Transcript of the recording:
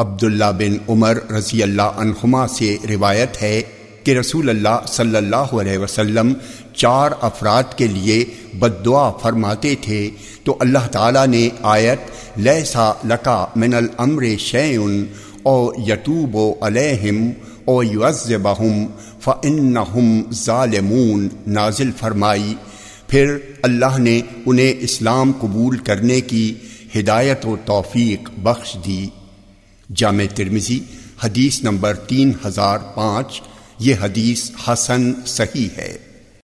عبداللہ بن عمر رضی اللہ عنہما سے روایت ہے کہ رسول اللہ صلی اللہ علیہ وسلم چار افراد کے لیے بد دعا فرماتے تھے۔ تو اللہ تعالیٰ نے آیت، لیسا لکا من الامر شیئن او یتوب و علیہم او یعذبہم فانہم ظالمون، نازل فرمائی۔ پھر اللہ نے انہیں اسلام قبول کرنے کی ہدایت و توفیق بخش دی۔ جامع ترمزی حدیث نمبر تین ہزار پانچ یہ حدیث حسن صحیح ہے۔